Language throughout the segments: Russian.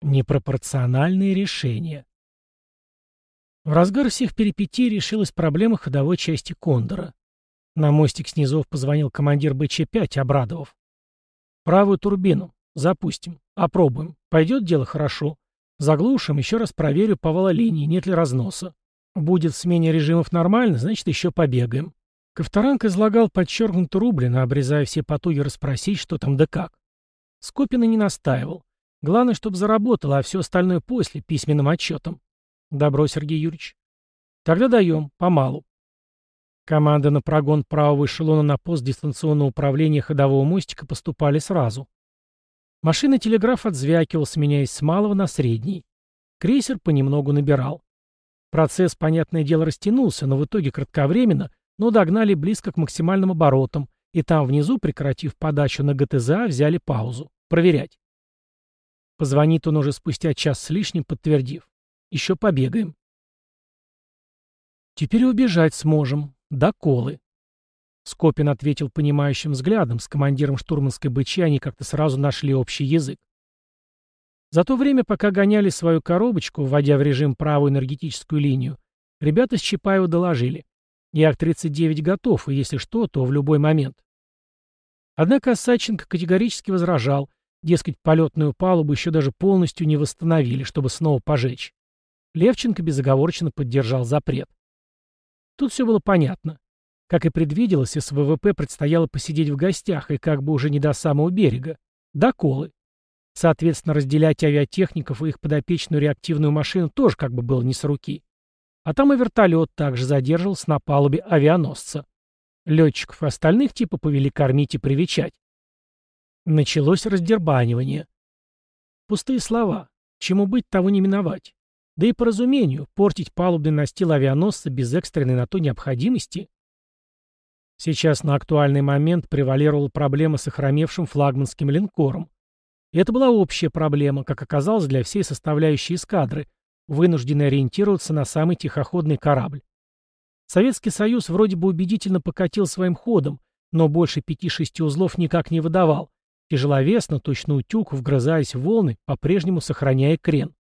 Непропорциональные решения. В разгар всех перипетий решилась проблема ходовой части Кондора. На мостик снизов позвонил командир БЧ-5, обрадовав. «Правую турбину. Запустим. Опробуем. Пойдет дело хорошо. Заглушим, еще раз проверю по вололинии, нет ли разноса. Будет в смене режимов нормально, значит, еще побегаем». Ковторанг излагал подчеркнуто рублено, обрезая все потуги расспросить, что там да как. Скопина не настаивал. Главное, чтобы заработало, а все остальное после, письменным отчетом. Добро, Сергей Юрьевич. Тогда даем, помалу. Команды на прогон правого эшелона на пост дистанционного управления ходового мостика поступали сразу. Машина телеграф отзвякивал, сменяясь с малого на средний. Крейсер понемногу набирал. Процесс, понятное дело, растянулся, но в итоге кратковременно, но догнали близко к максимальным оборотам, и там внизу, прекратив подачу на ГТЗА, взяли паузу. Проверять. Позвонит он уже спустя час с лишним, подтвердив. Еще побегаем. Теперь убежать сможем. До колы. Скопин ответил понимающим взглядом. С командиром штурманской бычи они как-то сразу нашли общий язык. За то время, пока гоняли свою коробочку, вводя в режим правую энергетическую линию, ребята с Чапаева доложили. Як-39 готов, и если что, то в любой момент. Однако Осадченко категорически возражал, Дескать, полетную палубу еще даже полностью не восстановили, чтобы снова пожечь. Левченко безоговорочно поддержал запрет. Тут все было понятно. Как и предвиделось, СВВП предстояло посидеть в гостях, и как бы уже не до самого берега. До колы. Соответственно, разделять авиатехников и их подопечную реактивную машину тоже как бы было не с руки. А там и вертолет также задерживался на палубе авианосца. Летчиков и остальных типа повели кормить и привечать. Началось раздербанивание. Пустые слова. Чему быть, того не миновать. Да и по разумению, портить палубный настил авианосца без экстренной на то необходимости. Сейчас на актуальный момент превалировала проблема с охромевшим флагманским линкором. Это была общая проблема, как оказалось, для всей составляющей эскадры, вынужденной ориентироваться на самый тихоходный корабль. Советский Союз вроде бы убедительно покатил своим ходом, но больше пяти-шести узлов никак не выдавал, Тяжеловесно, точно утюг, вгрызаясь в волны, по-прежнему сохраняя крен.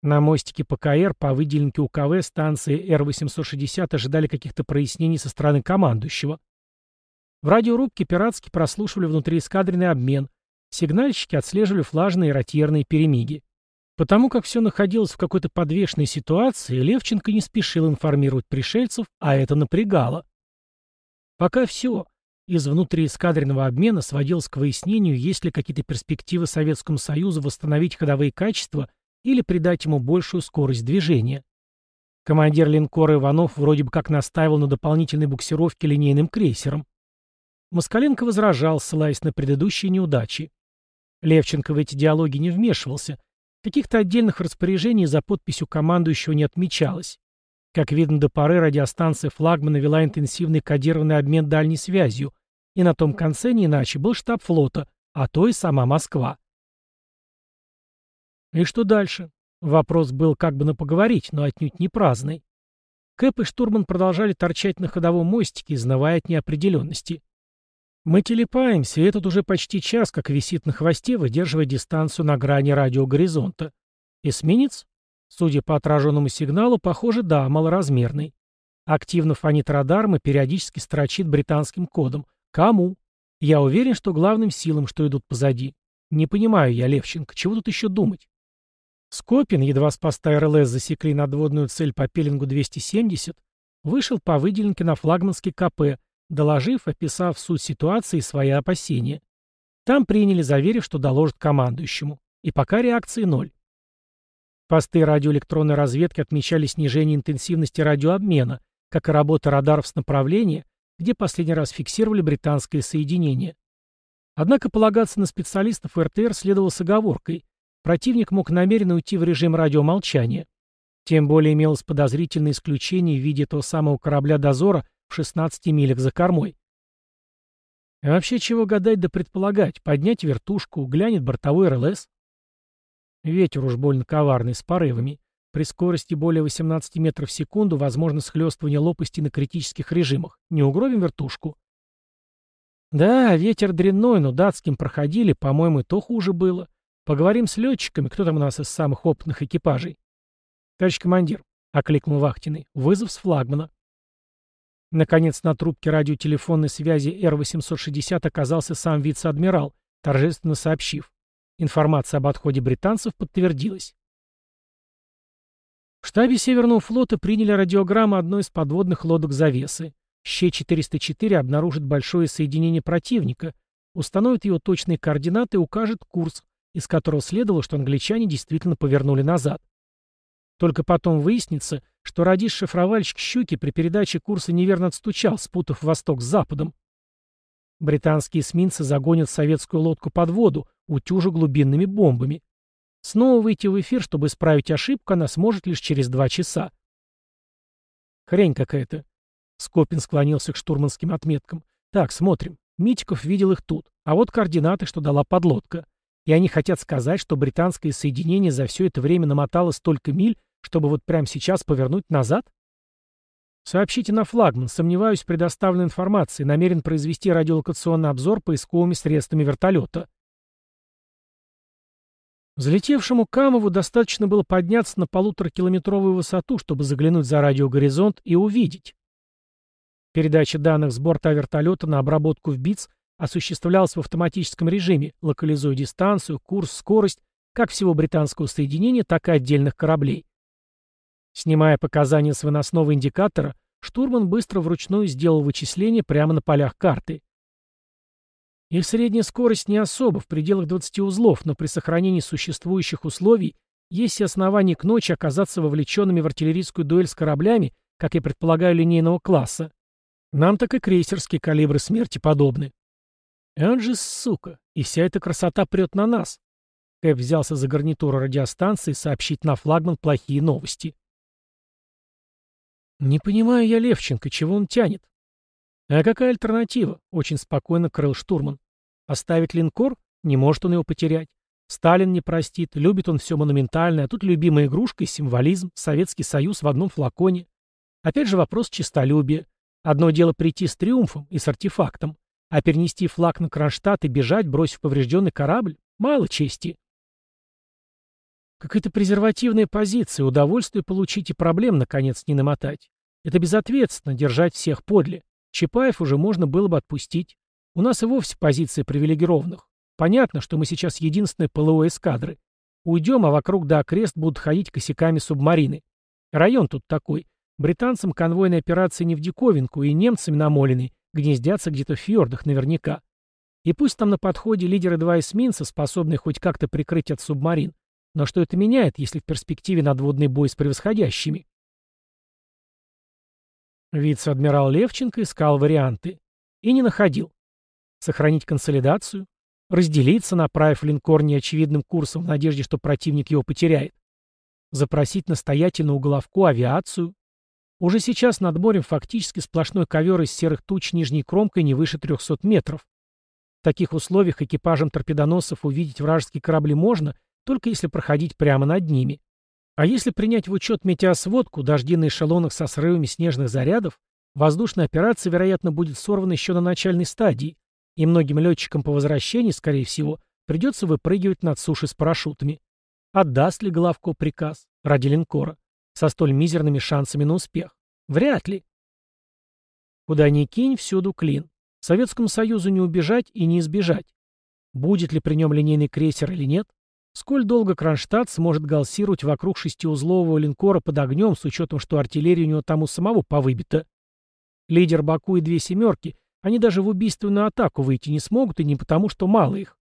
На мостике ПКР по выделенке УКВ станции Р-860 ожидали каких-то прояснений со стороны командующего. В радиорубке пиратски прослушивали внутриэскадренный обмен, сигнальщики отслеживали флажные и ротьерные перемиги. Потому как все находилось в какой-то подвешенной ситуации, Левченко не спешил информировать пришельцев, а это напрягало. Пока все. Из внутриэскадренного обмена сводилось к выяснению, есть ли какие-то перспективы Советскому Союзу восстановить ходовые качества или придать ему большую скорость движения. Командир линкора Иванов вроде бы как настаивал на дополнительной буксировке линейным крейсером. Москаленко возражал, ссылаясь на предыдущие неудачи. Левченко в эти диалоги не вмешивался. Каких-то отдельных распоряжений за подписью командующего не отмечалось. Как видно, до поры радиостанция флагмана вела интенсивный кодированный обмен дальней связью, и на том конце не иначе был штаб флота, а то и сама Москва. И что дальше? Вопрос был как бы на поговорить, но отнюдь не праздный. Кэп и штурман продолжали торчать на ходовом мостике, изнывая от неопределенности. Мы телепаемся, и этот уже почти час, как висит на хвосте, выдерживая дистанцию на грани радиогоризонта. Эсминец? Судя по отраженному сигналу, похоже, да, малоразмерный. Активно фонит радаром и периодически строчит британским кодом. Кому? Я уверен, что главным силам, что идут позади. Не понимаю я, Левченко, чего тут еще думать? Скопин, едва с поста РЛС засекли надводную цель по пеленгу 270, вышел по выделенке на флагманский КП, доложив, описав суть ситуации и свои опасения. Там приняли, заверив, что доложат командующему. И пока реакции ноль. Посты радиоэлектронной разведки отмечали снижение интенсивности радиообмена, как и работа радаров с направления, где последний раз фиксировали британское соединение. Однако полагаться на специалистов РТР следовало с оговоркой. Противник мог намеренно уйти в режим радиомолчания. Тем более имелось подозрительное исключение в виде того самого корабля дозора в 16 милях за кормой. А вообще чего гадать да предполагать, поднять вертушку, глянет бортовой РЛС. Ветер уж больно коварный, с порывами. При скорости более 18 метров в секунду возможно схлестывание лопасти на критических режимах. Не угробим вертушку? Да, ветер дрянной, но датским проходили, по-моему, то хуже было. Поговорим с летчиками, кто там у нас из самых опытных экипажей. Товарищ командир, — окликнул Вахтиный, — вызов с флагмана. Наконец на трубке радиотелефонной связи Р-860 оказался сам вице-адмирал, торжественно сообщив. Информация об отходе британцев подтвердилась. В штабе Северного флота приняли радиограмму одной из подводных лодок «Завесы». Щ-404 обнаружит большое соединение противника, установит его точные координаты и укажет курс, из которого следовало, что англичане действительно повернули назад. Только потом выяснится, что радист-шифровальщик «Щуки» при передаче курса неверно отстучал, спутав восток с западом. Британские эсминцы загонят советскую лодку под воду, утюжу глубинными бомбами. Снова выйти в эфир, чтобы исправить ошибку, она сможет лишь через два часа. Хрень какая-то. Скопин склонился к штурманским отметкам. Так, смотрим. Митиков видел их тут. А вот координаты, что дала подлодка. И они хотят сказать, что британское соединение за все это время намотало столько миль, чтобы вот прямо сейчас повернуть назад? Сообщите на флагман, сомневаюсь в предоставленной информации, намерен произвести радиолокационный обзор поисковыми средствами вертолета. Взлетевшему Камову достаточно было подняться на полуторакилометровую высоту, чтобы заглянуть за радиогоризонт и увидеть. Передача данных с борта вертолета на обработку в БИЦ осуществлялась в автоматическом режиме, локализуя дистанцию, курс, скорость как всего британского соединения, так и отдельных кораблей. Снимая показания с выносного индикатора, штурман быстро вручную сделал вычисления прямо на полях карты. Их средняя скорость не особо, в пределах 20 узлов, но при сохранении существующих условий есть и основания к ночи оказаться вовлеченными в артиллерийскую дуэль с кораблями, как я предполагаю, линейного класса. Нам так и крейсерские калибры смерти подобны. Он же, сука, и вся эта красота прет на нас. Кэп взялся за гарнитуру радиостанции сообщить на флагман плохие новости. «Не понимаю я Левченко, чего он тянет?» «А какая альтернатива?» — очень спокойно крыл штурман. «Оставить линкор? Не может он его потерять. Сталин не простит, любит он все монументальное, а тут любимая игрушка и символизм, Советский Союз в одном флаконе. Опять же вопрос честолюбия. Одно дело прийти с триумфом и с артефактом, а перенести флаг на Кронштадт и бежать, бросив поврежденный корабль, мало чести. Какая-то презервативная позиция, удовольствие получить и проблем, наконец, не намотать. Это безответственно, держать всех подле. Чапаев уже можно было бы отпустить. У нас и вовсе позиция привилегированных. Понятно, что мы сейчас единственные ПЛО эскадры. Уйдем, а вокруг до окрест будут ходить косяками субмарины. Район тут такой. Британцам конвойные операции не в диковинку, и немцами намолены, гнездятся где-то в фьордах наверняка. И пусть там на подходе лидеры два эсминца, способные хоть как-то прикрыть от субмарин, но что это меняет, если в перспективе надводный бой с превосходящими? Вице-адмирал Левченко искал варианты. И не находил. Сохранить консолидацию? Разделиться, направив линкор неочевидным курсом в надежде, что противник его потеряет? Запросить настоятельно у авиацию? Уже сейчас над морем фактически сплошной ковер из серых туч нижней кромкой не выше 300 метров. В таких условиях экипажам торпедоносцев увидеть вражеские корабли можно, только если проходить прямо над ними. А если принять в учет метеосводку, дожди на эшелонах со срывами снежных зарядов, воздушная операция, вероятно, будет сорвана еще на начальной стадии, и многим летчикам по возвращении, скорее всего, придется выпрыгивать над суши с парашютами. Отдаст ли Головко приказ ради линкора со столь мизерными шансами на успех? Вряд ли. Куда ни кинь, всюду клин. Советскому Союзу не убежать и не избежать. Будет ли при нем линейный крейсер или нет, Сколь долго Кронштадт сможет галсировать вокруг шестиузлового линкора под огнем, с учетом, что артиллерия у него там у самого повыбита? Лидер Баку и две «семерки», они даже в убийственную атаку выйти не смогут, и не потому, что мало их.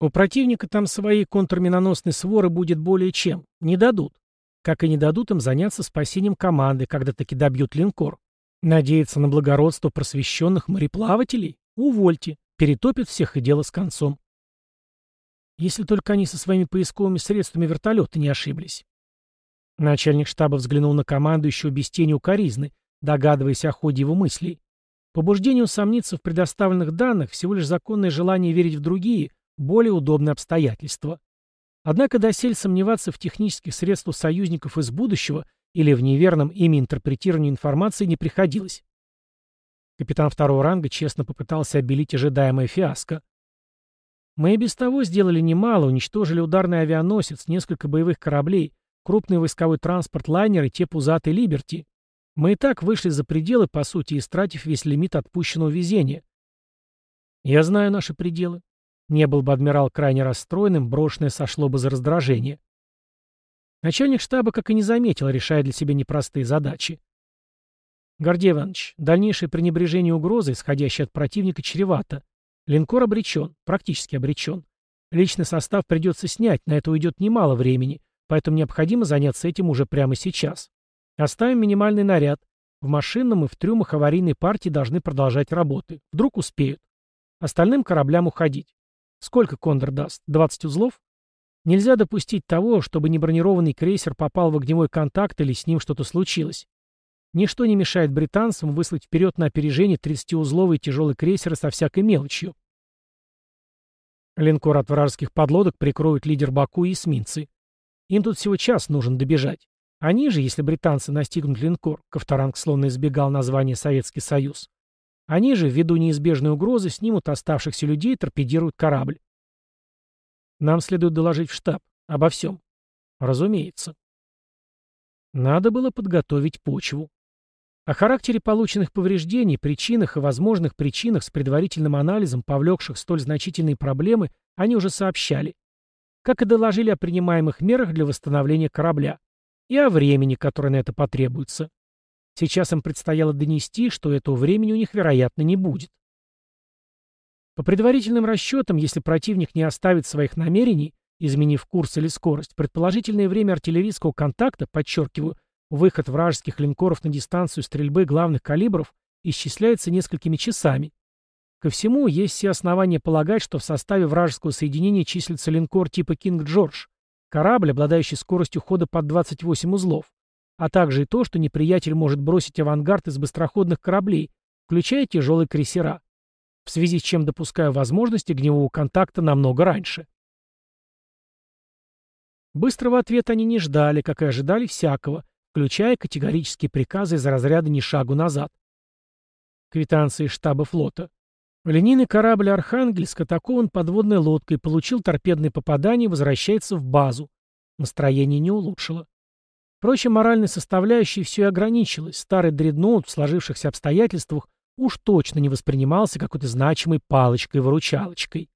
У противника там своей контрминоносной своры будет более чем. Не дадут. Как и не дадут им заняться спасением команды, когда таки добьют линкор. Надеяться на благородство просвещенных мореплавателей? Увольте. Перетопят всех и дело с концом. Если только они со своими поисковыми средствами вертолета не ошиблись. Начальник штаба взглянул на команду еще без тени укоризны, догадываясь о ходе его мыслей. Побуждение усомниться в предоставленных данных всего лишь законное желание верить в другие, более удобные обстоятельства. Однако досель сомневаться в технических средствах союзников из будущего или в неверном ими интерпретировании информации не приходилось. Капитан второго ранга честно попытался обелить ожидаемое фиаско. Мы и без того сделали немало, уничтожили ударный авианосец, несколько боевых кораблей, крупный войсковой транспорт лайнер и те пузатые «Либерти». Мы и так вышли за пределы, по сути, истратив весь лимит отпущенного везения. Я знаю наши пределы. Не был бы адмирал крайне расстроенным, брошенное сошло бы за раздражение. Начальник штаба как и не заметил, решая для себя непростые задачи. Гордей Иванович, дальнейшее пренебрежение угрозы, исходящее от противника, чревато. Линкор обречен, практически обречен. Личный состав придется снять, на это уйдет немало времени, поэтому необходимо заняться этим уже прямо сейчас. Оставим минимальный наряд. В машинном и в трюмах аварийной партии должны продолжать работы. Вдруг успеют. Остальным кораблям уходить. Сколько Кондор даст? 20 узлов? Нельзя допустить того, чтобы небронированный крейсер попал в огневой контакт или с ним что-то случилось. Ничто не мешает британцам выслать вперед на опережение 30-узловые тяжелые крейсеры со всякой мелочью. Линкор от вражеских подлодок прикроют лидер Баку и эсминцы. Им тут всего час нужен добежать. Они же, если британцы настигнут линкор, Ковторанг словно избегал названия Советский Союз, они же, ввиду неизбежной угрозы, снимут оставшихся людей и торпедируют корабль. Нам следует доложить в штаб. Обо всем. Разумеется. Надо было подготовить почву. О характере полученных повреждений, причинах и возможных причинах с предварительным анализом, повлекших столь значительные проблемы, они уже сообщали. Как и доложили о принимаемых мерах для восстановления корабля и о времени, которое на это потребуется. Сейчас им предстояло донести, что этого времени у них, вероятно, не будет. По предварительным расчетам, если противник не оставит своих намерений, изменив курс или скорость, предположительное время артиллерийского контакта, подчеркиваю, выход вражеских линкоров на дистанцию стрельбы главных калибров, исчисляется несколькими часами. Ко всему, есть все основания полагать, что в составе вражеского соединения числится линкор типа «Кинг Джордж», Корабль, обладающий скоростью хода под 28 узлов, а также и то, что неприятель может бросить авангард из быстроходных кораблей, включая тяжелые крейсера, в связи с чем допускаю возможность огневого контакта намного раньше. Быстрого ответа они не ждали, как и ожидали всякого, включая категорические приказы из разряда «ни шагу назад». Квитанции штаба флота. Линейный корабль «Архангельск» атакован подводной лодкой, получил торпедные попадания и возвращается в базу. Настроение не улучшило. Впрочем, моральной составляющей все и ограничилось. Старый дредноут в сложившихся обстоятельствах уж точно не воспринимался какой-то значимой палочкой-выручалочкой.